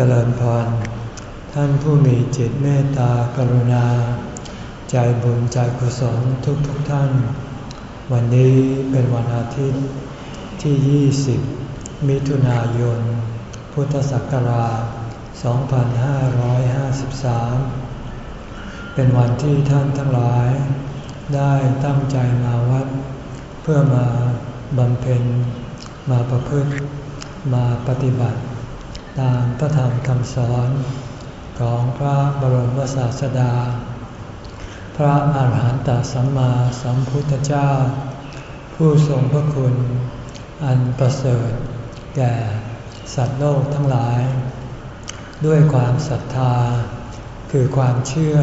เจริญพร ท่านผู้มีจิตเมตตากรุณา ใจบุญใจกุศลทุกทุกท่าน วันนี้เป็นวันอาทิตย์ที่ 20 มิถุนายน พุทธศักราช 2553 เป็นวันที่ท่านทั้งหลาย ได้ตั้งใจมาวัด เพื่อมาบำเพ็ญมาประพฤติมาปฏิบัติ ตามพระธรรมคำสอนของพระบรมศาสดา พระอาหารหันตสัมมาสัมพุทธเจ้า ผู้ทรงพระคุณ อันประเสริฐ แก่สัตว์โลกทั้งหลาย ด้วยความศรัทธา คือความเชื่อ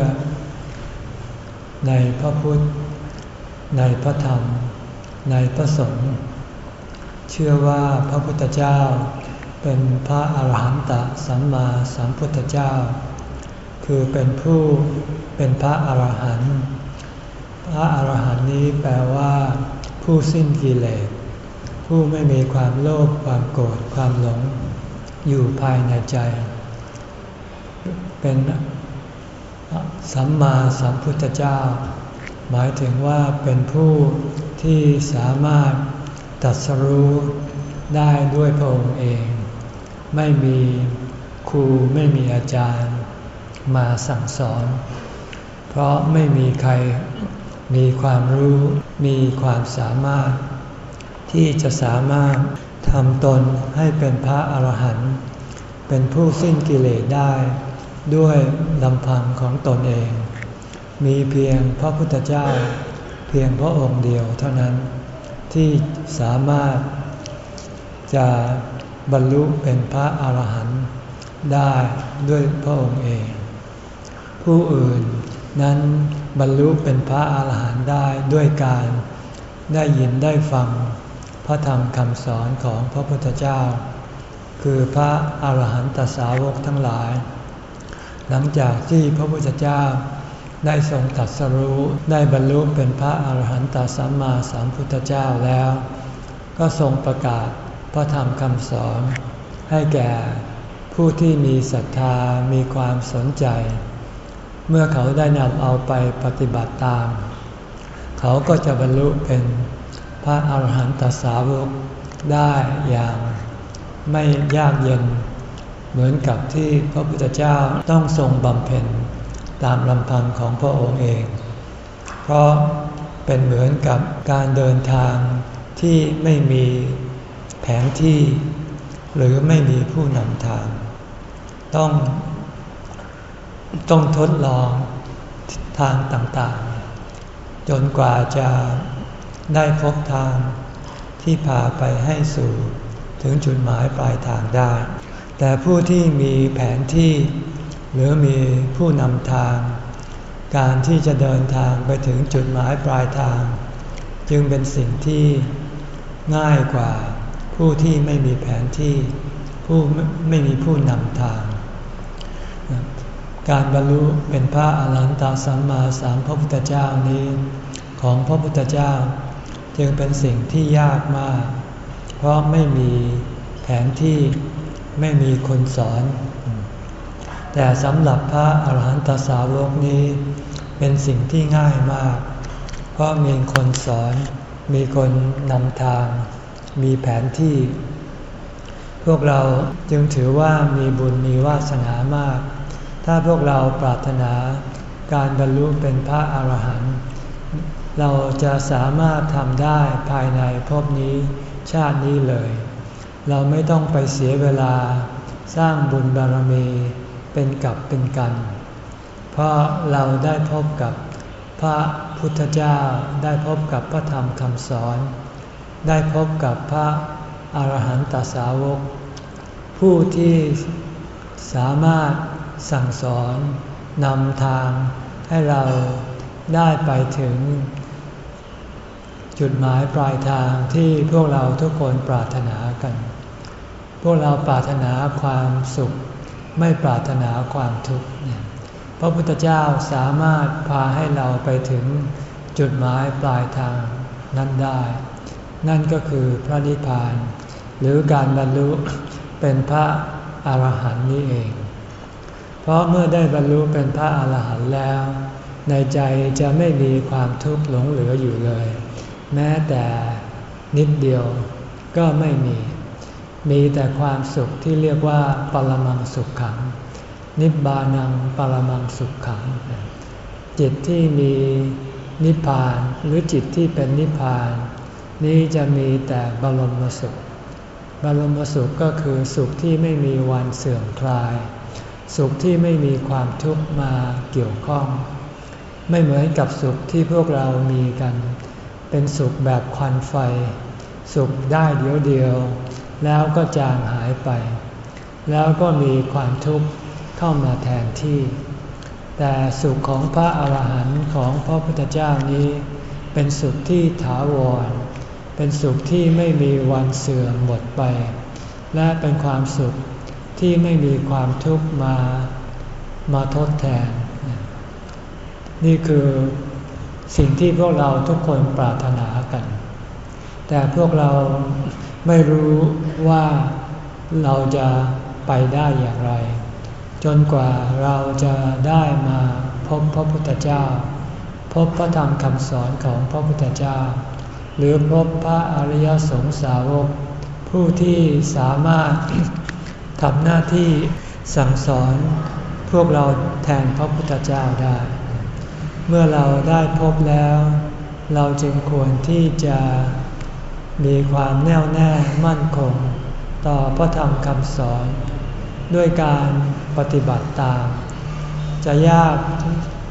ในพระพุทธ ในพระธรรม ในพระสงฆ์เชื่อว่าพระพุทธเจ้า เป็นพระอาหารหันตสัมมาสัมพุทธเจ้า คือเป็นผู้เป็นพระอาหารหันต์พระอาหารหันต์นี้แปลว่า ผู้สิ้นกิเลสผู้ไม่มีความโลภความโกรธความหลง อยู่ภายในใจ เป็นสัมมาสัมพุทธเจ้า หมายถึงว่าเป็นผู้ที่สามารถตัดสรู้ได้ด้วยพระองค์เอง ไม่มีครูไม่มีอาจารย์ มาสั่งสอน เพราะไม่มีใครมีความรู้มีความสามารถ ที่จะสามารถทำตนให้เป็นพระอรหันต์เป็นผู้สิ้นกิเลสได้ ด้วยลำพังของตนเอง มีเพียงพระพุทธเจ้า เพียงพระองค์เดียวเท่านั้น ที่สามารถจะ บรรลุเป็นพระอาหารหันต์ได้ด้วยพระองค์เอง ผู้อื่นนั้นบรรลุเป็นพระอาหารหันต์ได้ด้วยการได้ยินได้ฟังพระธรรมคำสอนของพระพุทธเจ้า คือพระอาหารหันตสาวกทั้งหลาย หลังจากที่พระพุทธเจ้าได้ทรงตัดสรู้ได้บรรลุเป็นพระอาหารหันตสัมมาสัมพุทธเจ้าแล้ว ก็ทรงประกาศ พระธรรมคำสอน ให้แก่ผู้ที่มีศรัทธามีความสนใจ เมื่อเขาได้นำเอาไปปฏิบัติตาม เขาก็จะบรรลุเป็นพระอาหารหันตสาวกได้อย่างไม่ยากเย็น เหมือนกับที่พระพุทธเจ้าต้องทรงบำเพ็ญตามลำพังของพระองค์เอง เพราะเป็นเหมือนกับการเดินทางที่ไม่มี แผนที่ หรือไม่มีผู้นำทาง ต้อง ต้องทดลองทางต่างๆ จนกว่าจะได้พบทางที่พาไปให้สู่ถึงจุดหมายปลายทางได้ แต่ผู้ที่มีแผนที่ หรือมีผู้นำทาง การที่จะเดินทางไปถึงจุดหมายปลายทาง จึงเป็นสิ่งที่ง่ายกว่า ผู้ที่ไม่มีแผนที่ ผู้ไม่มีผู้นำทาง การบรรลุเป็นพระอรหันตสัมมาสัมพุทธเจ้านี้ของพระพุทธเจ้า จึงเป็นสิ่งที่ยากมาก เพราะไม่มีแผนที่ไม่มีคนสอน แต่สำหรับพระอรหันตสาวกนี้ เป็นสิ่งที่ง่ายมาก เพราะมีคนสอนมีคนนำทาง มีแผนที่ พวกเราจึงถือว่ามีบุญมีวาสนามาก ถ้าพวกเราปรารถนาการบรรลุเป็นพระอาหารหันต์เราจะสามารถทำได้ภายในภพนี้ชาตินี้เลย เราไม่ต้องไปเสียเวลาสร้างบุญบารมีเป็นกับเป็นกัน เพราะเราได้พบกับพระพุทธเจ้าได้พบกับพระธรรมคำสอน ได้พบกับพระอาหารหันตสาวก ผู้ที่สามารถสั่งสอนนำทางให้เราได้ไปถึง จุดหมายปลายทางที่พวกเราทุกคนปรารถนากัน พวกเราปรารถนาความสุข ไม่ปรารถนาความทุกข์พระพุทธเจ้าสามารถพาให้เราไปถึงจุดหมายปลายทางนั้นได้ นั่นก็คือพระนิพพาน หรือการบรรลุเป็นพระอรหันต์นี้เอง เพราะเมื่อได้บรรลุเป็นพระอรหันต์แล้ว ในใจจะไม่มีความทุกข์หลงเหลืออยู่เลย แม้แต่นิดเดียวก็ไม่มี มีแต่ความสุขที่เรียกว่าปรมังสุขขัง นิบานังปรมังสุขขัง จิตที่มีนิพพานหรือจิตที่เป็นนิพพาน นี้จะมีแต่บรมสุข บรมสุขก็คือสุขที่ไม่มีวันเสื่อมคลาย สุขที่ไม่มีความทุกข์มาเกี่ยวข้อง ไม่เหมือนกับสุขที่พวกเรามีกัน เป็นสุขแบบควันไฟ สุขได้เดียวเดียว แล้วก็จางหายไป แล้วก็มีความทุกข์เข้ามาแทนที่ แต่สุขของพระอาหารหันต์ของพระพุทธเจ้านี้ เป็นสุขที่ถาวร เป็นสุขที่ไม่มีวันเสื่อมหมดไป และเป็นความสุขที่ไม่มีความทุกข์มามาทดแทน นี่คือสิ่งที่พวกเราทุกคนปรารถนากัน แต่พวกเราไม่รู้ว่าเราจะไปได้อย่างไร จนกว่าเราจะได้มาพบพระพุทธเจ้า พบพระธรรมคำสอนของพระพุทธเจ้า หรือพบพระอริยสงสาวก ผู้ที่สามารถทำหน้าที่สั่งสอนพวกเราแทนพระพุทธเจ้าได้ เมื่อเราได้พบแล้ว เราจึงควรที่จะมีความแน่วแน่มั่นคง ต่อพระธรรมคำสอน ด้วยการปฏิบัติตาม จะยาก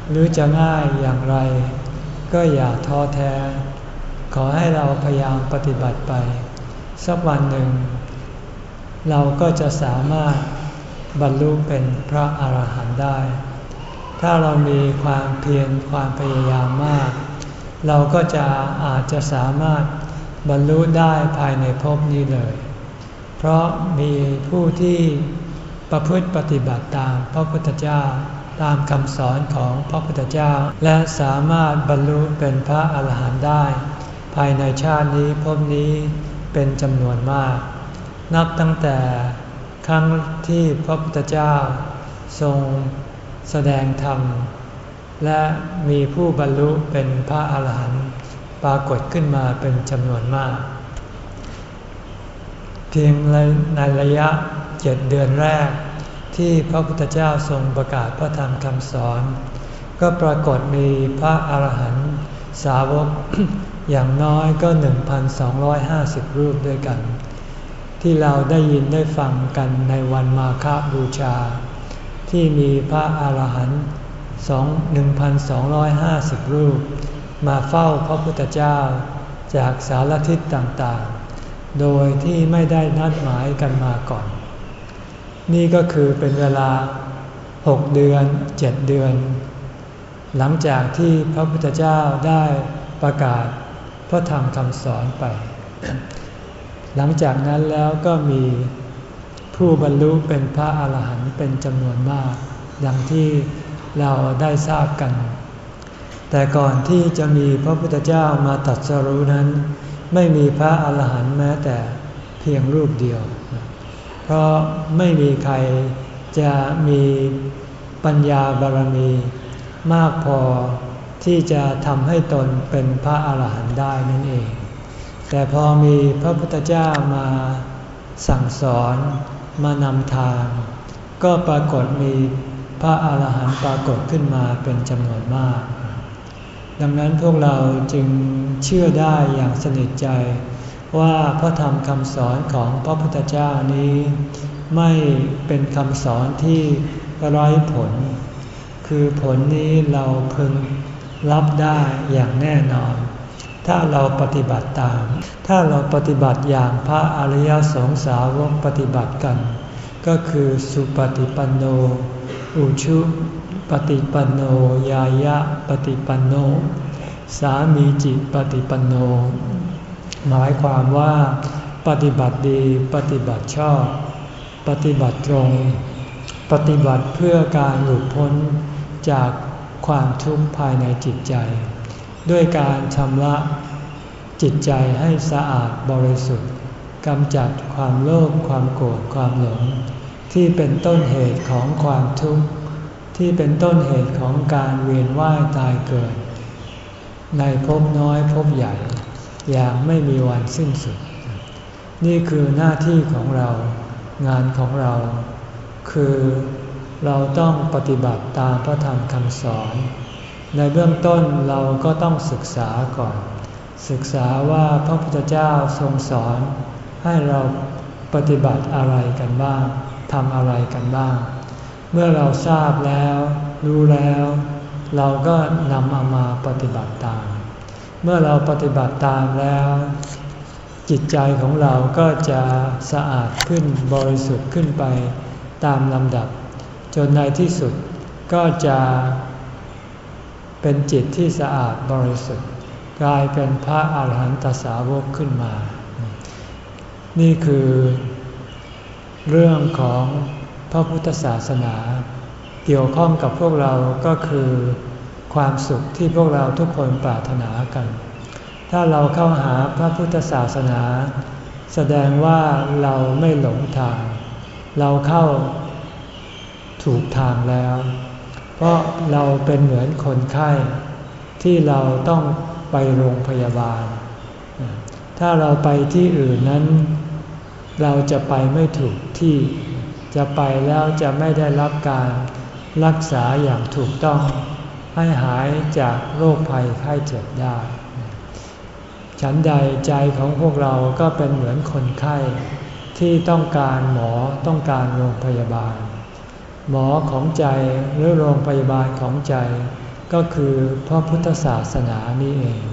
หรือจะง่ายอย่างไร ก็อย่าท้อแท้ ขอให้เราพยายามปฏิบัติไป สักวันหนึ่ง เราก็จะสามารถบรรลุเป็นพระอาหารหันต์ได้ ถ้าเรามีความเพียรความพยายามมาก เราก็จะอาจจะสามารถบรรลุได้ภายในภพนี้เลย เพราะมีผู้ที่ประพฤติปฏิบัติตามพระพุทธเจ้าตามคำสอนของพระพุทธเจ้า และสามารถบรรลุเป็นพระอาหารหันต์ได้ ภายในชาตินี้พบนี้เป็นจำนวนมาก นับตั้งแต่ครั้งที่พระพุทธเจ้า ทรงแสดงธรรม และมีผู้บรรลุเป็นพระอาหารหันต์ปรากฏขึ้นมาเป็นจำนวนมาก เพียงในระยะเจ็ดเดือนแรก ที่พระพุทธเจ้าทรงประกาศพระธรรมคำสอน ก็ปรากฏมีพระอาหารหันต์สาวก อย่างน้อยก็ 1,250 รูปด้วยกัน ที่เราได้ยินได้ฟังกันในวันมาฆบูชา ที่มีพระอาหารหันต์1,250 รูป มาเฝ้าพระพุทธเจ้าจากสารทิศต่างๆ โดยที่ไม่ได้นัดหมายกันมาก่อน นี่ก็คือเป็นเวลาหกเดือนเจ็ดเดือน หลังจากที่พระพุทธเจ้าได้ประกาศ พระธรรมคำสอนไป หลังจากนั้นแล้วก็มีผู้บรรลุเป็นพระอาหารหันต์เป็นจำนวนมากดังที่เราได้ทราบกัน แต่ก่อนที่จะมีพระพุทธเจ้ามาตัดสรู้นั้น ไม่มีพระอาหารหันต์แม้แต่เพียงรูปเดียว เพราะไม่มีใครจะมีปัญญาบารมีมากพอ ที่จะทำให้ตนเป็นพระอาหารหันต์ได้นั่นเอง แต่พอมีพระพุทธเจ้ามาสั่งสอนมานำทาง ก็ปรากฏมีพระอาหารหันต์ปรากฏขึ้นมาเป็นจำนวนมาก ดังนั้นพวกเราจึงเชื่อได้อย่างสนิทใจ ว่าพระธรรมคำสอนของพระพุทธเจ้านี้ ไม่เป็นคำสอนที่ไร้ผล คือผลนี้เราพึง รับได้อย่างแน่นอน ถ้าเราปฏิบัติตาม ถ้าเราปฏิบัติอย่างพระอริยสงสาวกปฏิบัติกัน ก็คือสุปฏิปันโน อุชุปฏิปันโนยายะปฏิปันโน สามีจิปฏิปันโน หมายความว่า ปฏิบัติดีปฏิบัติชอบ ปฏิบัติตรง ปฏิบัติเพื่อการหลุดพ้นจาก ความทุกข์ภายในจิตใจ ด้วยการชำระจิตใจให้สะอาดบริสุทธิ์กำจัดความโลภความโกรธความหลง ที่เป็นต้นเหตุของความทุกข์ที่เป็นต้นเหตุของการเวียนว่ายตายเกิด ในภพน้อยภพใหญ่ อย่างไม่มีวันสิ้นสุด นี่คือหน้าที่ของเรา งานของเรา คือ เราต้องปฏิบัติตามพระธรรมคำสอน ในเบื้องต้นเราก็ต้องศึกษาก่อน ศึกษาว่าพระพุทธเจ้าทรงสอน ให้เราปฏิบัติอะไรกันบ้างทำอะไรกันบ้าง เมื่อเราทราบแล้ว รู้แล้ว เราก็นำเอามาปฏิบัติตาม เมื่อเราปฏิบัติตามแล้ว จิตใจของเราก็จะสะอาดขึ้นบริสุทธิ์ขึ้นไปตามลำดับ จนในที่สุดก็จะเป็นจิตที่สะอาดบริสุทธิ์ กลายเป็นพระอาหารหันตสาวกขึ้นมา นี่คือเรื่องของพระพุทธศาสนา เกี่ยวข้องกับพวกเราก็คือความสุขที่พวกเราทุกคนปรารถนากัน ถ้าเราเข้าหาพระพุทธศาสนา แสดงว่าเราไม่หลงทาง เราเข้า ถูกทางแล้ว เพราะเราเป็นเหมือนคนไข้ที่เราต้องไปโรงพยาบาล ถ้าเราไปที่อื่นนั้น เราจะไปไม่ถูกที่ จะไปแล้วจะไม่ได้รับการรักษาอย่างถูกต้อง ให้หายจากโรคภัยไข้เจ็บได้ ฉันใดใจของพวกเราก็เป็นเหมือนคนไข้ที่ต้องการหมอต้องการโรงพยาบาล หมอของใจหรือโรงพยาบาลของใจ ก็คือพระพุทธศาสนานี่เอง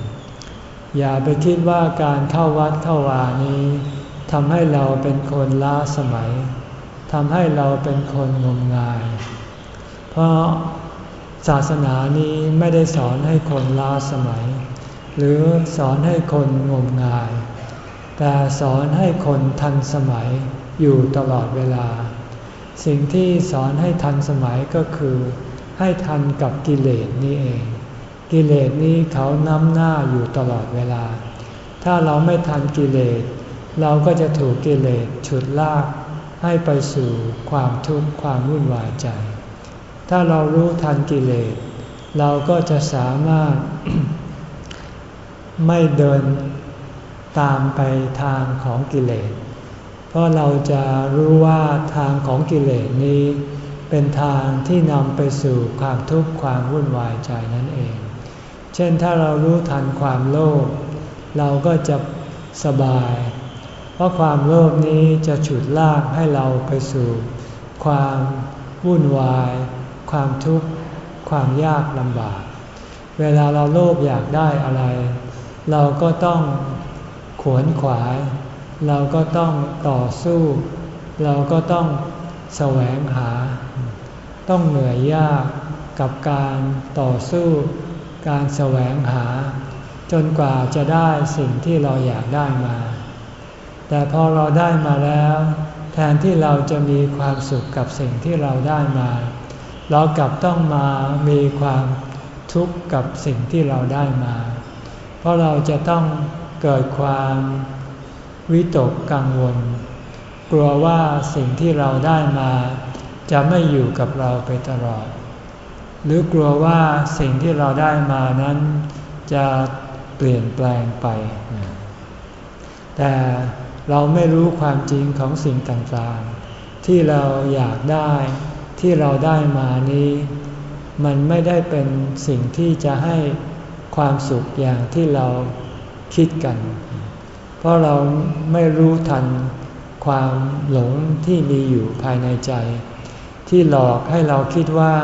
อย่าไปคิดว่าการเข้าวัดเข้าวานี้ทำให้เราเป็นคนล้าสมัยทำให้เราเป็นคนงมงาย เพราะศาสนานี้ไม่ได้สอนให้คนล้าสมัย หรือสอนให้คนงมงาย แต่สอนให้คนทันสมัยอยู่ตลอดเวลา สิ่งที่สอนให้ทันสมัยก็คือ ให้ทันกับกิเลสนี้เอง กิเลสนี้เขาน้ำหน้าอยู่ตลอดเวลา ถ้าเราไม่ทันกิเลส เราก็จะถูกกิเลสฉุดลากให้ไปสู่ความทุกข์ความวุ่นวายใจ ถ้าเรารู้ทันกิเลส เราก็จะสามารถ ไม่เดินตามไปทางของกิเลส เพราะเราจะรู้ว่าทางของกิเลสนี้ เป็นทางที่นำไปสู่ความทุกข์ความวุ่นวายใจนั่นเอง เช่นถ้าเรารู้ทันความโลภเราก็จะสบาย เพราะความโลภนี้จะฉุดลากให้เราไปสู่ ความวุ่นวาย ความทุกข์ ความยากลำบาก เวลาเราโลภอยากได้อะไร เราก็ต้องขวนขวาย เราก็ต้องต่อสู้ เราก็ต้องแสวงหา ต้องเหนื่อยยากกับการต่อสู้ การแสวงหา จนกว่าจะได้สิ่งที่เราอยากได้มา แต่พอเราได้มาแล้ว แทนที่เราจะมีความสุขกับสิ่งที่เราได้มา เรากลับต้องมามีความทุกข์กับสิ่งที่เราได้มา เพราะเราจะต้องเกิดความ วิตกกังวล กลัวว่าสิ่งที่เราได้มา จะไม่อยู่กับเราไปตลอด หรือกลัวว่าสิ่งที่เราได้มานั้น จะเปลี่ยนแปลงไป แต่เราไม่รู้ความจริงของสิ่งต่างๆ ที่เราอยากได้ที่เราได้มานี้ มันไม่ได้เป็นสิ่งที่จะให้ความสุขอย่างที่เราคิดกัน เพราะเราไม่รู้ทันความหลงที่มีอยู่ภายในใจ ที่หลอกให้เราคิดว่า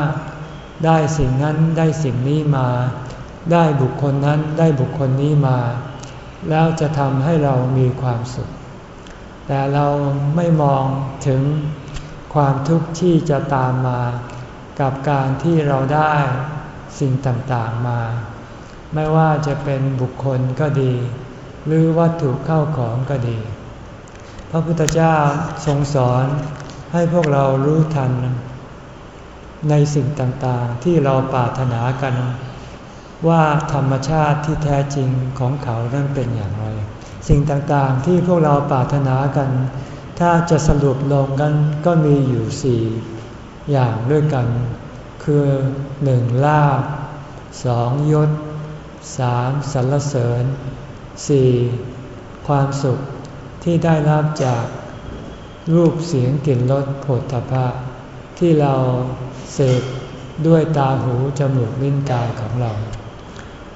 ได้สิ่งนั้นได้สิ่งนี้มา ได้บุคคลนั้นได้บุคคลนี้มา แล้วจะทำให้เรามีความสุข แต่เราไม่มองถึงความทุกข์ที่จะตามมา กับการที่เราได้สิ่งต่างๆมา ไม่ว่าจะเป็นบุคคลก็ดี หรือวัตถุเข้าของก็ดี พระพุทธเจ้าทรงสอนให้พวกเรารู้ทัน ในสิ่งต่างๆที่เราปรารถนากัน ว่าธรรมชาติที่แท้จริงของเขานั้นเป็นอย่างไร สิ่งต่างๆที่พวกเราปรารถนากันถถ้าจะสรุปลงกันก็มีอยู่สี่อย่างด้วยกัน คือหนึ่งลาบสองยศสามสรรเสริญ สี่ความสุขที่ได้รับจากรูปเสียงกลิ่นรสผลตภะที่เราเสพด้วยตาหูจมูกลิ้นกายของเรา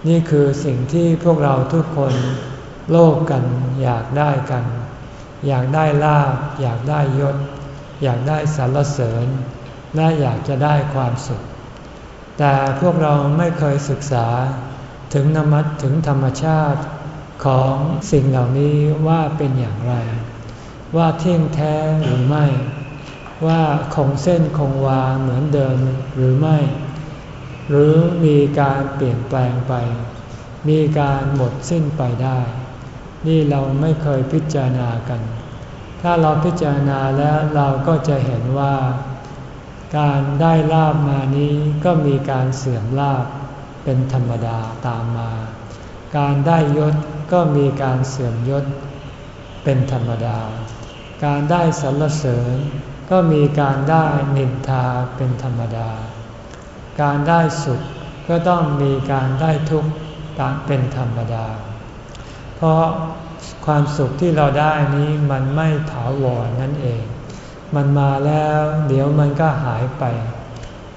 นี่คือสิ่งที่พวกเราทุกคนโลภกกันอยากได้กัน อยากได้ลาบอยากได้ยศ อยากได้สรรเสริญ และอยากจะได้ความสุข แต่พวกเราไม่เคยศึกษาถึงนมัดถึงธรรมชาติ ของสิ่งเหล่านี้ว่าเป็นอย่างไร ว่าเที่ยงแท้หรือไม่ ว่าคงเส้นคงวาเหมือนเดิมหรือไม่ หรือมีการเปลี่ยนแปลงไป มีการหมดสิ้นไปได้ นี่เราไม่เคยพิจารณากัน ถ้าเราพิจารณาแล้วเราก็จะเห็นว่า การได้ลาบมานี้ก็มีการเสื่อมลาบเป็นธรรมดาตามมา การได้ยศ ก็มีการเสื่อมยศเป็นธรรมดา การได้สรรเสริญ ก็มีการได้นินทาเป็นธรรมดา การได้สุขก็ต้องมีการได้ทุกข์ตามเป็นธรรมดา เพราะความสุขที่เราได้นี้มันไม่ถาวรนั่นเอง มันมาแล้วเดี๋ยวมันก็หายไป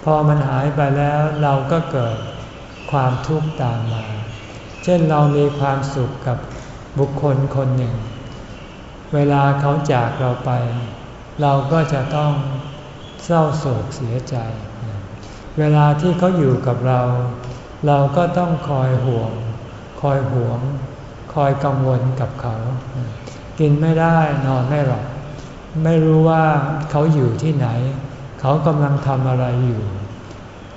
พอมันหายไปแล้วเราก็เกิดความทุกข์ตามมา เช่นเรามีความสุขกับบุคคลคนหนึ่ง เวลาเขาจากเราไป เราก็จะต้องเศร้าโศกเสียใจ เวลาที่เขาอยู่กับเรา เราก็ต้องคอยห่วง คอยห่วง คอยกังวลกับเขา กินไม่ได้นอนไม่หลับไม่รู้ว่าเขาอยู่ที่ไหน เขากำลังทำอะไรอยู่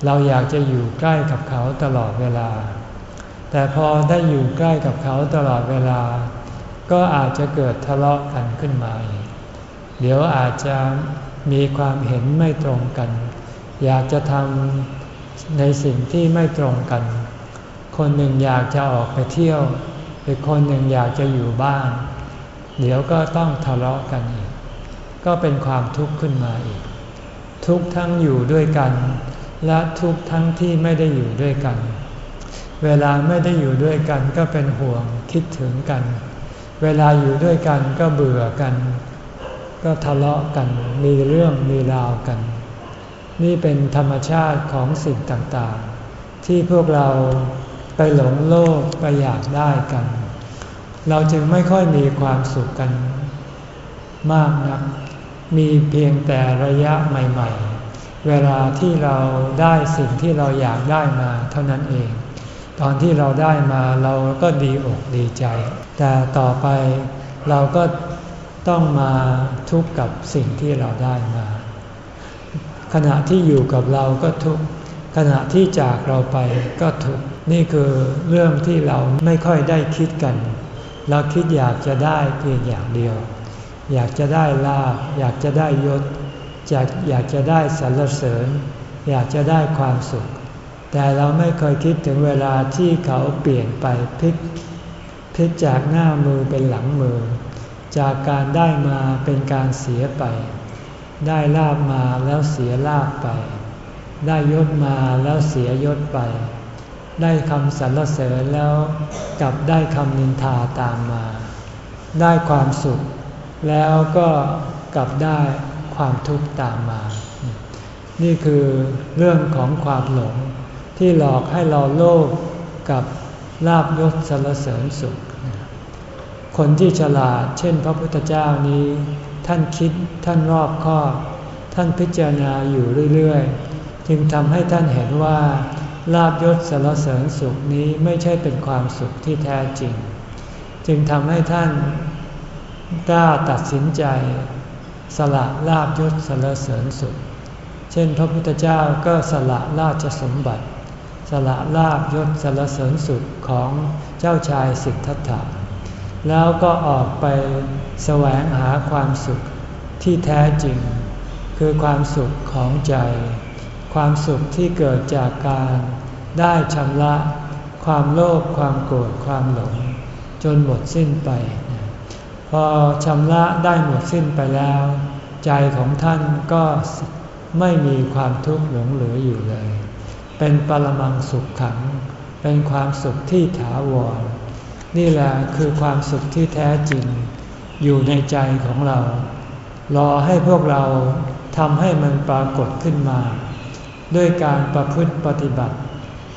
เราอยากจะอยู่ใกล้กับเขาตลอดเวลา แต่พอได้อยู่ใกล้กับเขาตลอดเวลา ก็อาจจะเกิดทะเลาะกันขึ้นมา เดี๋ยวอาจจะมีความเห็นไม่ตรงกัน อยากจะทำในสิ่งที่ไม่ตรงกัน คนหนึ่งอยากจะออกไปเที่ยว อีกคนหนึ่งอยากจะอยู่บ้าน เดี๋ยวก็ต้องทะเลาะกันอีก ก็เป็นความทุกข์ขึ้นมาอีก ทุกทั้งอยู่ด้วยกัน และทุกทั้งที่ไม่ได้อยู่ด้วยกัน เวลาไม่ได้อยู่ด้วยกันก็เป็นห่วงคิดถึงกัน เวลาอยู่ด้วยกันก็เบื่อกัน ก็ทะเลาะกัน มีเรื่องมีราวกัน นี่เป็นธรรมชาติของสิ่งต่างๆ ที่พวกเราไปหลงโลกไปอยากได้กัน เราจึงไม่ค่อยมีความสุขกัน มากนัก มีเพียงแต่ระยะใหม่ ๆ เวลาที่เราได้สิ่งที่เราอยากได้มาเท่านั้นเอง ตอนที่เราได้มาเราก็ดีอกดีใจ แต่ต่อไปเราก็ต้องมาทุกข์กับสิ่งที่เราได้มา ขณะที่อยู่กับเราก็ทุกข์ขณะที่จากเราไปก็ทุกข์นี่คือเรื่องที่เราไม่ค่อยได้คิดกัน เราคิดอยากจะได้เพียงอย่างเดียว อยากจะได้ลาบอยากจะได้ยศอยากอยากจะได้สรรเสริญ อยากจะได้ความสุข แต่เราไม่เคยคิดถึงเวลาที่เขาเปลี่ยนไปพลิกพลิกจากหน้ามือเป็นหลังมือ จากการได้มาเป็นการเสียไป ได้ลาบมาแล้วเสียลาบไป ได้ยศมาแล้วเสียยศไป ได้คำสรรเสริญแล้วกลับได้คำนินทาตามมา ได้ความสุข แล้วก็กลับได้ความทุกข์ตามมา นี่คือเรื่องของความหลง ที่หลอกให้เราโลภกับลาบยศสรรเสริญสุข คนที่ฉลาดเช่นพระพุทธเจ้านี้ ท่านคิดท่านรอบคอบ ท่านพิจารณาอยู่เรื่อยๆ จึงทำให้ท่านเห็นว่าลาบยศสรรเสริญสุขนี้ไม่ใช่เป็นความสุขที่แท้จริง จึงทำให้ท่านกล้าตัดสินใจ สละลาบยศสรรเสริญสุข เช่นพระพุทธเจ้าก็สละราชสมบัติ สละลาบยศสรรเสริญสุขของเจ้าชายสิทธัตถะ แล้วก็ออกไปแสวงหาความสุขที่แท้จริง คือความสุขของใจ ความสุขที่เกิดจากการได้ชำระความโลภความโกรธความหลง จนหมดสิ้นไป พอชำระได้หมดสิ้นไปแล้ว ใจของท่านก็ไม่มีความทุกข์หลงเหลืออยู่เลย เป็นปรมังสุขขัง เป็นความสุขที่ถาวร นี่แหละคือความสุขที่แท้จริง อยู่ในใจของเรา รอให้พวกเราทำให้มันปรากฏขึ้นมา ด้วยการประพฤติปฏิบัติ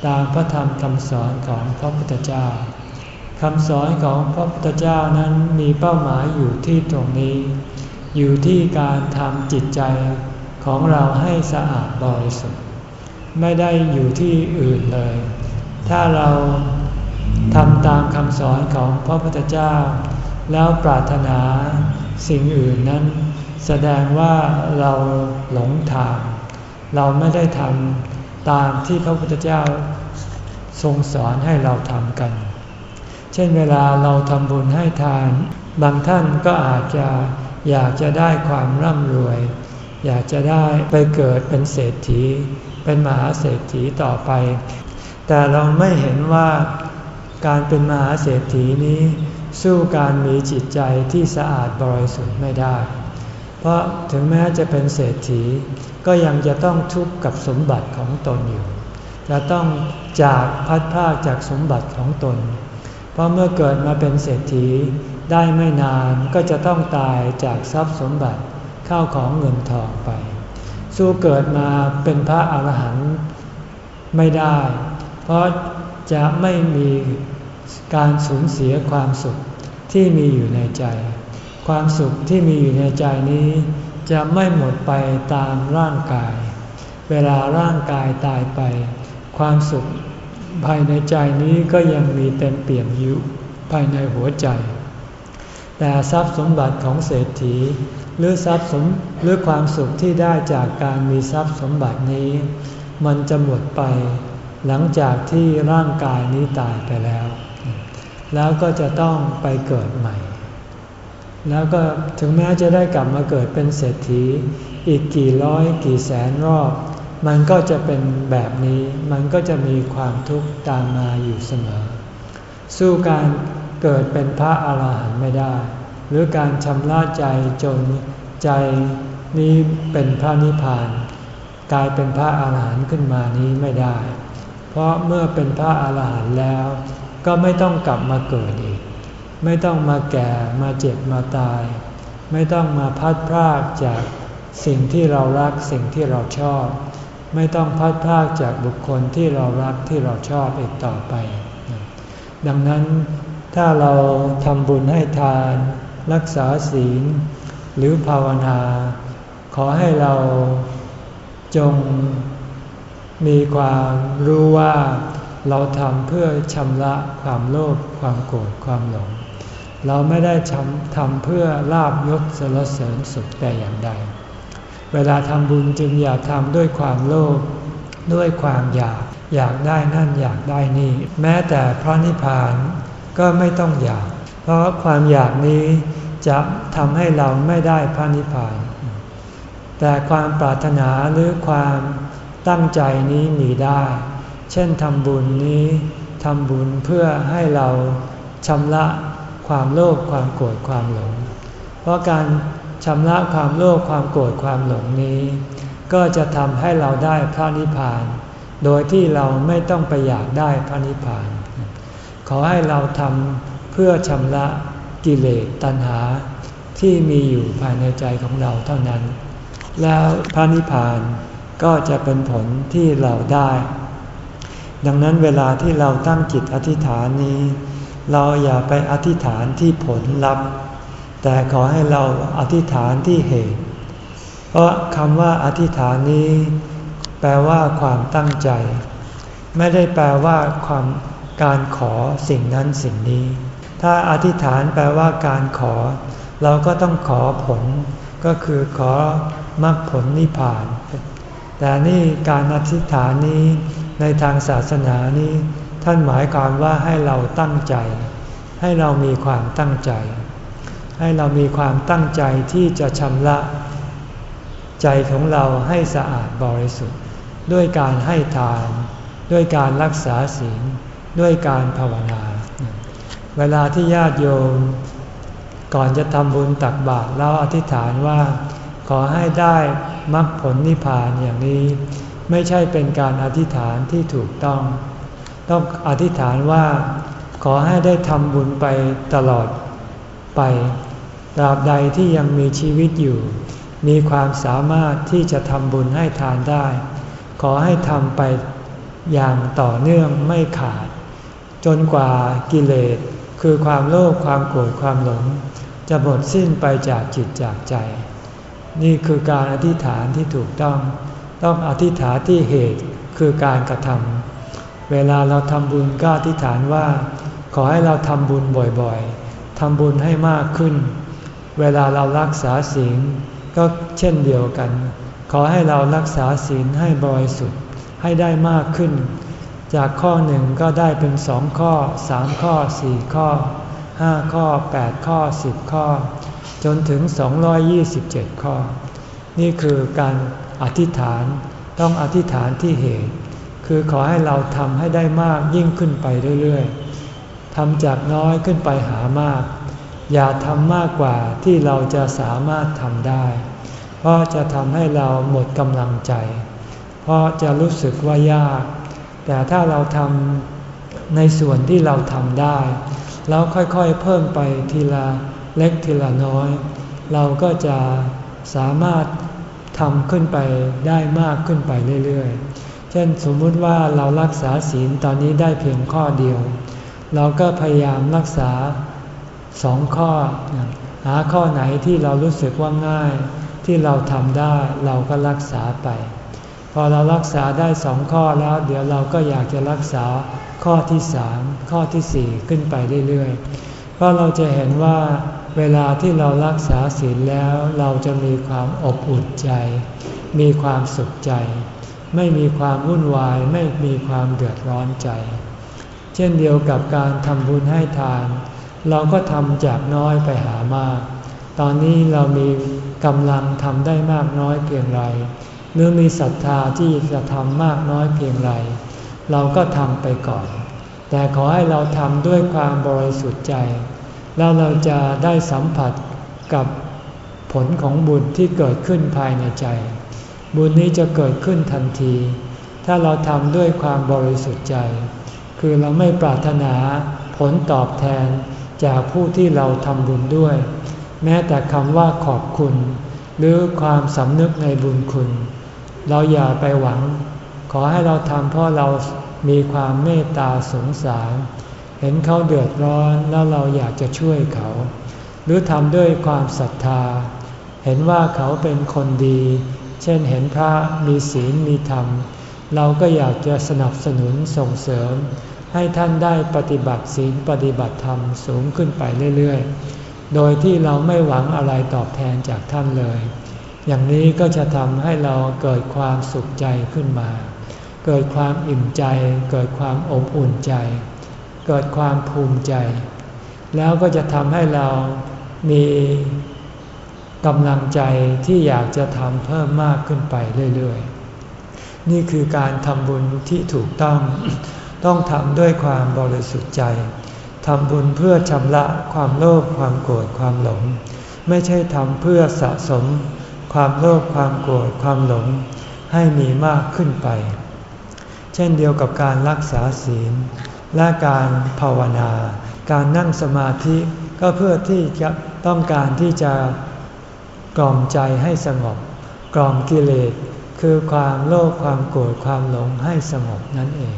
ตามพระธรรมคำสอนของพระพุทธเจ้าคำสอนของพระพุทธเจ้านั้นมีเป้าหมายอยู่ที่ตรงนี้ อยู่ที่การทำจิตใจของเราให้สะอาดบริสุทธิ์ ไม่ได้อยู่ที่อื่นเลย ถ้าเราทำตามคำสอนของพระพุทธเจ้า แล้วปรารถนาสิ่งอื่นนั้น แสดงว่าเราหลงทาง เราไม่ได้ทำตามที่พระพุทธเจ้าทรงสอนให้เราทำกัน เช่นเวลาเราทำบุญให้ทาน บางท่านก็อาจจะอยากจะได้ความร่ำรวย อยากจะได้ไปเกิดเป็นเศรษฐี เป็นมหาเศรษฐีต่อไป แต่เราไม่เห็นว่าการเป็นมหาเศรษฐีนี้ สู้การมีจิตใจที่สะอาดบริสุทธิ์ไม่ได้ เพราะถึงแม้จะเป็นเศรษฐี ก็ยังจะต้องทุกข์กับสมบัติของตนอยู่ จะต้องจากพัดพากจากสมบัติของตน เพราะเมื่อเกิดมาเป็นเศรษฐีได้ไม่นานก็จะต้องตายจากทรัพย์สมบัติ ข้าวของเงินทองไป สู้เกิดมาเป็นพระอาหารหันต์ไม่ได้ เพราะจะไม่มีการสูญเสียความสุขที่มีอยู่ในใจ ความสุขที่มีอยู่ในใจนี้ จะไม่หมดไปตามร่างกาย เวลาร่างกายตายไป ความสุขภายในใจนี้ก็ยังมีเต็มเปี่ยมอยู่ภายในหัวใจ แต่ทรัพย์สมบัติของเศรษฐี หรือทรัพย์สมหรือความสุขที่ได้จากการมีทรัพย์สมบัตินี้ มันจะหมดไปหลังจากที่ร่างกายนี้ตายไปแล้ว แล้วก็จะต้องไปเกิดใหม่ แล้วก็ถึงแม้จะได้กลับมาเกิดเป็นเศรษฐี อีกกี่ร้อยกี่แสนรอบ มันก็จะเป็นแบบนี้ มันก็จะมีความทุกข์ตามมาอยู่เสมอ สู้การเกิดเป็นพระอาหารหันต์ไม่ได้ หรือการชำระใจจนใจนี้เป็นพระนิพพาน กลายเป็นพระอาหารหันต์ขึ้นมานี้ไม่ได้ เพราะเมื่อเป็นพระอาหารหันต์แล้ว ก็ไม่ต้องกลับมาเกิดอีก ไม่ต้องมาแก่มาเจ็บมาตาย ไม่ต้องมาพัดพรากจากสิ่งที่เรารักสิ่งที่เราชอบ ไม่ต้องพัดพากจากบุคคลที่เรารักที่เราชอบอีกต่อไป ดังนั้นถ้าเราทำบุญให้ทาน รักษาศีล หรือภาวนา ขอให้เราจงมีความรู้ว่าเราทำเพื่อชำระความโลภความโกรธความหลง เราไม่ได้ทำเพื่อลาบยศสรรเสริญสุขแต่อย่างใด เวลาทำบุญจึงอย่าทำด้วยความโลภด้วยความอยากอยากได้นั่นอยากได้นี่ แม้แต่พระนิพพานก็ไม่ต้องอยาก เพราะความอยากนี้จะทำให้เราไม่ได้พระนิพพาน แต่ความปรารถนาหรือความตั้งใจนี้มีได้ เช่นทำบุญนี้ทำบุญเพื่อให้เราชำระความโลภความโกรธความหลง เพราะการชำระความโลภความโกรธความหลงนี้ ก็จะทำให้เราได้พระนิพพาน โดยที่เราไม่ต้องไปอยากได้พระนิพพาน ขอให้เราทำ เพื่อชำระกิเลสตัณหาที่มีอยู่ภายในใจของเราเท่านั้น แล้วพระนิพพานก็จะเป็นผลที่เราได้ ดังนั้นเวลาที่เราตั้งจิตอธิษฐานนี้ เราอย่าไปอธิษฐานที่ผลลัพธ์ แต่ขอให้เราอธิษฐานที่เหตุ เพราะคำว่าอธิษฐานนี้ แปลว่าความตั้งใจ ไม่ได้แปลว่าความการขอสิ่งนั้นสิ่งนี้ ถ้าอธิษฐานแปลว่าการขอ เราก็ต้องขอผล ก็คือขอมรรคผลนิพพาน แต่นี่การอธิษฐานนี้ในทางศาสนานี้ ท่านหมายความว่าให้เราตั้งใจ ให้เรามีความตั้งใจ ให้เรามีความตั้งใจที่จะชำระใจของเราให้สะอาดบริสุทธิ์ ด้วยการให้ทาน ด้วยการรักษาศีลด้วยการภาวนา เวลาที่ญาติโยม ก่อนจะทำบุญตักบาตรเราอธิษฐานว่า ขอให้ได้มรรคผลนิพพานอย่างนี้ ไม่ใช่เป็นการอธิษฐานที่ถูกต้อง ต้องอธิษฐานว่า ขอให้ได้ทำบุญไปตลอดไปตราบใดที่ยังมีชีวิตอยู่ มีความสามารถที่จะทำบุญให้ทานได้ ขอให้ทำไปอย่างต่อเนื่องไม่ขาด จนกว่ากิเลส คือความโลภความโกรธความหลง จะหมดสิ้นไปจากจิตจากใจ นี่คือการอธิษฐานที่ถูกต้อง ต้องอธิษฐานที่เหตุคือการกระทำเวลาเราทำบุญก็อธิษฐานว่า ขอให้เราทำบุญบ่อยๆทำบุญให้มากขึ้น เวลาเรารักษาศีลก็เช่นเดียวกัน ขอให้เรารักษาศีลให้บริสุทธิ์ให้ได้มากขึ้น จากข้อหนึ่งก็ได้เป็นสองข้อสามข้อสี่ข้อห้าข้อแปดข้อสิบข้อ จนถึง 227 ข้อ นี่คือการอธิษฐานต้องอธิษฐานที่เหตุ คือขอให้เราทำให้ได้มากยิ่งขึ้นไปเรื่อยๆทำจากน้อยขึ้นไปหามาก อย่าทำมากกว่าที่เราจะสามารถทำได้ เพราะจะทำให้เราหมดกำลังใจ เพราะจะรู้สึกว่ายาก แต่ถ้าเราทำในส่วนที่เราทำได้ แล้วค่อยๆเพิ่มไปทีละเล็กทีละน้อย เราก็จะสามารถทำขึ้นไปได้มากขึ้นไปเรื่อยๆ เช่นสมมุติว่าเรารักษาศีลตอนนี้ได้เพียงข้อเดียว เราก็พยายามรักษาสองข้อ หาข้อไหนที่เรารู้สึกว่าง่าย ที่เราทำได้เราก็รักษาไป พอเรารักษาได้สองข้อแล้ว เดี๋ยวเราก็อยากจะรักษาข้อที่สามข้อที่สี่ขึ้นไปเรื่อยๆ เพราะเราจะเห็นว่าเวลาที่เรารักษาศีลแล้วเราจะมีความอบอุ่นใจ มีความสุขใจ ไม่มีความวุ่นวายไม่มีความเดือดร้อนใจ เช่นเดียวกับการทำบุญให้ทาน เราก็ทำจากน้อยไปหามาก ตอนนี้เรามีกำลังทำได้มากน้อยเพียงไร หรือมีศรัทธาที่จะทำมากน้อยเพียงไร เราก็ทำไปก่อน แต่ขอให้เราทำด้วยความบริสุทธิ์ใจ แล้วเราจะได้สัมผัสกับผลของบุญที่เกิดขึ้นภายในใจ บุญนี้จะเกิดขึ้นทันที ถ้าเราทำด้วยความบริสุทธิ์ใจ คือเราไม่ปรารถนาผลตอบแทนจากผู้ที่เราทำบุญด้วย แม้แต่คำว่าขอบคุณ หรือความสำนึกในบุญคุณ เราอย่าไปหวัง ขอให้เราทำเพราะเรามีความเมตตาสงสาร เห็นเขาเดือดร้อนแล้วเราอยากจะช่วยเขา หรือทำด้วยความศรัทธา เห็นว่าเขาเป็นคนดี เช่นเห็นพระมีศีลมีธรรม เราก็อยากจะสนับสนุนส่งเสริม ให้ท่านได้ปฏิบัติศีลปฏิบัติธรรมสูงขึ้นไปเรื่อยๆ โดยที่เราไม่หวังอะไรตอบแทนจากท่านเลย อย่างนี้ก็จะทำให้เราเกิดความสุขใจขึ้นมา เกิดความอิ่มใจ เกิดความอบอุ่นใจ เกิดความภูมิใจ แล้วก็จะทำให้เรามีกำลังใจที่อยากจะทำเพิ่มมากขึ้นไปเรื่อยๆ นี่คือการทำบุญที่ถูกต้อง ต้องทำด้วยความบริสุทธิ์ใจ ทำบุญเพื่อชำระความโลภความโกรธความหลง ไม่ใช่ทำเพื่อสะสม ความโลภความโกรธความหลงให้มีมากขึ้นไป เช่นเดียวกับการรักษาศีล และการภาวนา การนั่งสมาธิก็เพื่อที่จะต้องการที่จะกล่อมใจให้สงบ กล่อมกิเลสคือความโลภความโกรธความหลงให้สงบนั่นเอง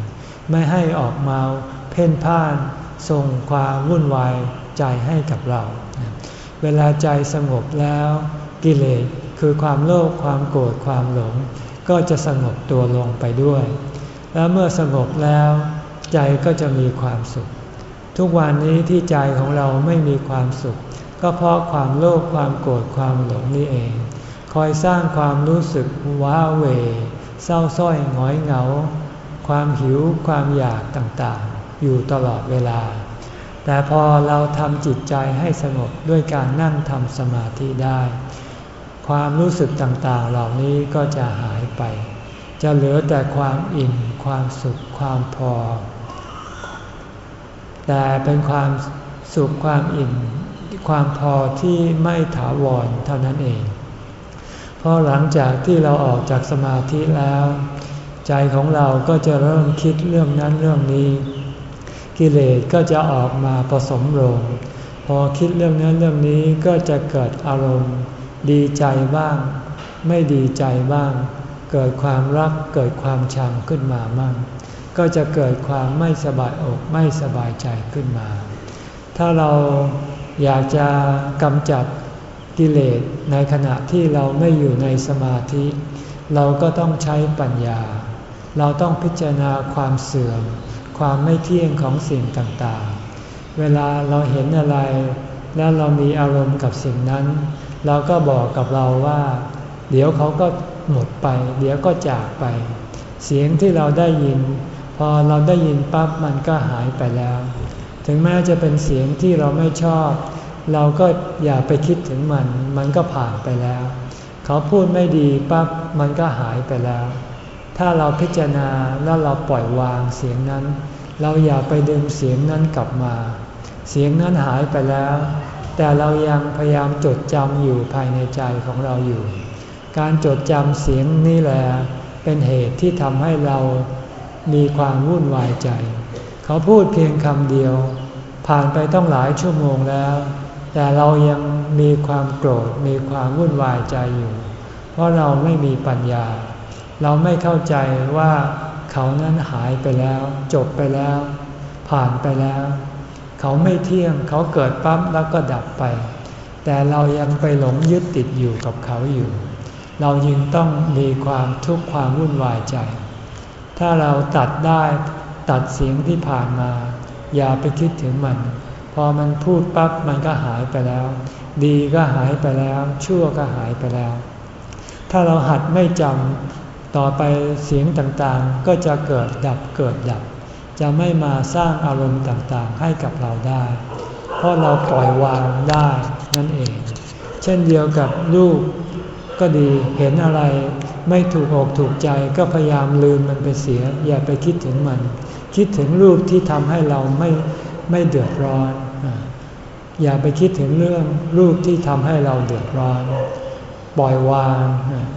ไม่ให้ออกมาเพ่นพ่านส่งความวุ่นวายใจให้กับเรา เวลาใจสงบแล้ว กิเลส คือความโลภความโกรธความหลง ก็จะสงบตัวลงไปด้วย แล้วเมื่อสงบแล้วใจก็จะมีความสุข ทุกวันนี้ที่ใจของเราไม่มีความสุข ก็เพราะความโลภความโกรธความหลงนี่เอง คอยสร้างความรู้สึกว้าเหวเศร้าส้อยหงอยเหงา ความหิวความอยากต่างๆ อยู่ตลอดเวลา แต่พอเราทำจิตใจให้สงบด้วยการนั่งทำสมาธิได้ ความรู้สึกต่างๆ เหล่านี้ก็จะหายไป จะเหลือแต่ความอิ่ม ความสุข ความพอ แต่เป็นความสุข ความอิ่ม ความพอที่ไม่ถาวรเท่านั้นเอง เพราะหลังจากที่เราออกจากสมาธิแล้ว ใจของเราก็จะเริ่มคิดเรื่องนั้นเรื่องนี้ กิเลสก็จะออกมาผสมโรง พอคิดเรื่องนั้นเรื่องนี้ก็จะเกิดอารมณ์ ดีใจบ้าง ไม่ดีใจบ้าง เกิดความรักเกิดความชังขึ้นมามั่งก็จะเกิดความไม่สบายอกไม่สบายใจขึ้นมา ถ้าเราอยากจะกำจัดกิเลสในขณะที่เราไม่อยู่ในสมาธิ เราก็ต้องใช้ปัญญา เราต้องพิจารณาความเสื่อม ความไม่เที่ยงของสิ่งต่างๆ เวลาเราเห็นอะไร แล้วเรามีอารมณ์กับสิ่งนั้น เราก็บอกกับเราว่า เดี๋ยวเขาก็หมดไป เดี๋ยวก็จากไป เสียงที่เราได้ยิน พอเราได้ยินปั๊บมันก็หายไปแล้ว ถึงแม้จะเป็นเสียงที่เราไม่ชอบ เราก็อย่าไปคิดถึงมัน มันก็ผ่านไปแล้ว เขาพูดไม่ดีปั๊บมันก็หายไปแล้ว ถ้าเราพิจารณาแล้วเราปล่อยวางเสียงนั้น เราอย่าไปดึงเสียงนั้นกลับมา เสียงนั้นหายไปแล้ว แต่เรายังพยายามจดจำอยู่ภายในใจของเราอยู่ การจดจำเสียงนี่แหละเป็นเหตุที่ทำให้เรามีความวุ่นวายใจ เขาพูดเพียงคำเดียว ผ่านไปต้องหลายชั่วโมงแล้ว แต่เรายังมีความโกรธมีความวุ่นวายใจอยู่ เพราะเราไม่มีปัญญา เราไม่เข้าใจว่าเขานั้นหายไปแล้ว จบไปแล้ว ผ่านไปแล้ว เขาไม่เที่ยงเขาเกิดปั๊บแล้วก็ดับไป แต่เรายังไปหลงยึดติดอยู่กับเขาอยู่ เรายิ่งต้องมีความทุกข์ความวุ่นวายใจ ถ้าเราตัดได้ตัดเสียงที่ผ่านมา อย่าไปคิดถึงมัน พอมันพูดปั๊บมันก็หายไปแล้ว ดีก็หายไปแล้ว ชั่วก็หายไปแล้ว ถ้าเราหัดไม่จำต่อไปเสียงต่างๆ ก็จะเกิดดับเกิดดับ จะไม่มาสร้างอารมณ์ต่างๆ ให้กับเราได้ เพราะเราปล่อยวางได้นั่นเอง เช่นเดียวกับลูกก็ดีเห็นอะไรไม่ถูกอกถูกใจก็พยายามลืมมันไปเสีย อย่าไปคิดถึงมัน คิดถึงรูปที่ทำให้เราไม่ไม่เดือดร้อน อย่าไปคิดถึงเรื่องรูปที่ทำให้เราเดือดร้อน ปล่อยวาง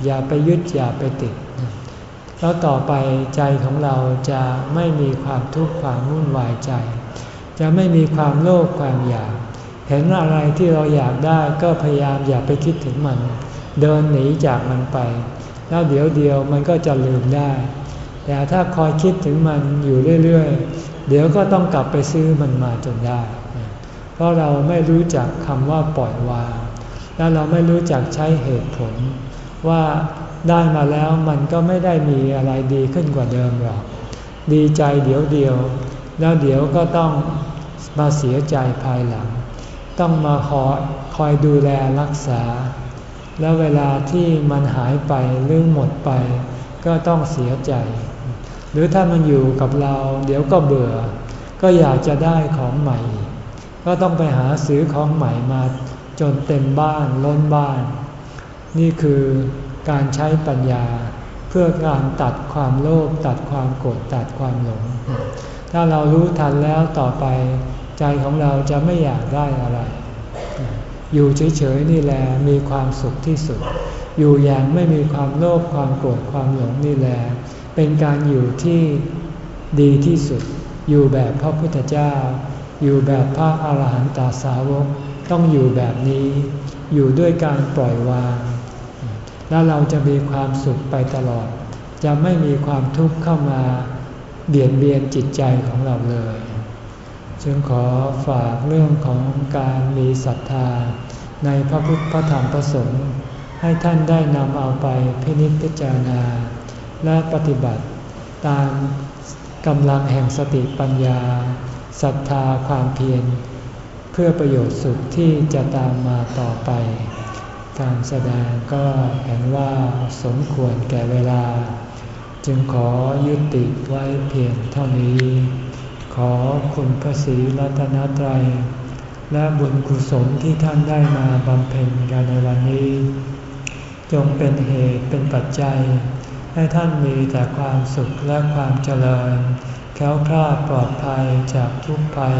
อย่าไปยึดอย่าไปติด แล้วต่อไปใจของเราจะไม่มีความทุกข์ความวุ่นวายใจ จะไม่มีความโลภความอยาก เห็นอะไรที่เราอยากได้ก็พยายามอย่าไปคิดถึงมัน เดินหนีจากมันไป แล้วเดี๋ยวเดียวมันก็จะลืมได้ แต่ถ้าคอยคิดถึงมันอยู่เรื่อยๆ เดี๋ยวก็ต้องกลับไปซื้อมันมาจนได้ เพราะเราไม่รู้จักคำว่าปล่อยวาง แล้วเราไม่รู้จักใช้เหตุผลว่า ได้มาแล้วมันก็ไม่ได้มีอะไรดีขึ้นกว่าเดิมหรอก ดีใจเดี๋ยวเดียว แล้วเดี๋ยวก็ต้องมาเสียใจภายหลัง ต้องมาคอยคอยดูแลรักษา แล้วเวลาที่มันหายไปหรือหมดไป ก็ต้องเสียใจ หรือถ้ามันอยู่กับเรา เดี๋ยวก็เบื่อ ก็อยากจะได้ของใหม่ ก็ต้องไปหาซื้อของใหม่มาจนเต็มบ้านล้นบ้าน นี่คือ การใช้ปัญญา เพื่อการตัดความโลภตัดความโกรธตัดความหลง ถ้าเรารู้ทันแล้วต่อไป ใจของเราจะไม่อยากได้อะไร อยู่เฉยๆนี่แหละมีความสุขที่สุด อยู่อย่างไม่มีความโลภความโกรธความหลงนี่แหละเป็นการอยู่ที่ดีที่สุด อยู่แบบพระพุทธเจ้า อยู่แบบพระอาหารหันตสาวก ต้องอยู่แบบนี้ อยู่ด้วยการปล่อยวาง แล้วเราจะมีความสุขไปตลอด จะไม่มีความทุกข์เข้ามาเบียดเบียนจิตใจของเราเลย จึงขอฝากเรื่องของการมีศรัทธา ในพระพุทธพระธรรมพระสงฆ์ให้ท่านได้นำเอาไปพินิจพิจารณา และปฏิบัติตามกำลังแห่งสติปัญญาศรัทธาความเพียรเพื่อประโยชน์สุขที่จะตามมาต่อไป การแสดงก็เห็นว่าสมควรแก่เวลา จึงขอยุติไว้เพียงเท่านี้ ขอคุณพระศรีรัตนตรัย และบุญกุศลที่ท่านได้มาบำเพ็ญกันในวันนี้ จงเป็นเหตุเป็นปัจจัย ให้ท่านมีแต่ความสุขและความเจริญแค้วคลาดปลอดภัยจากทุกภัย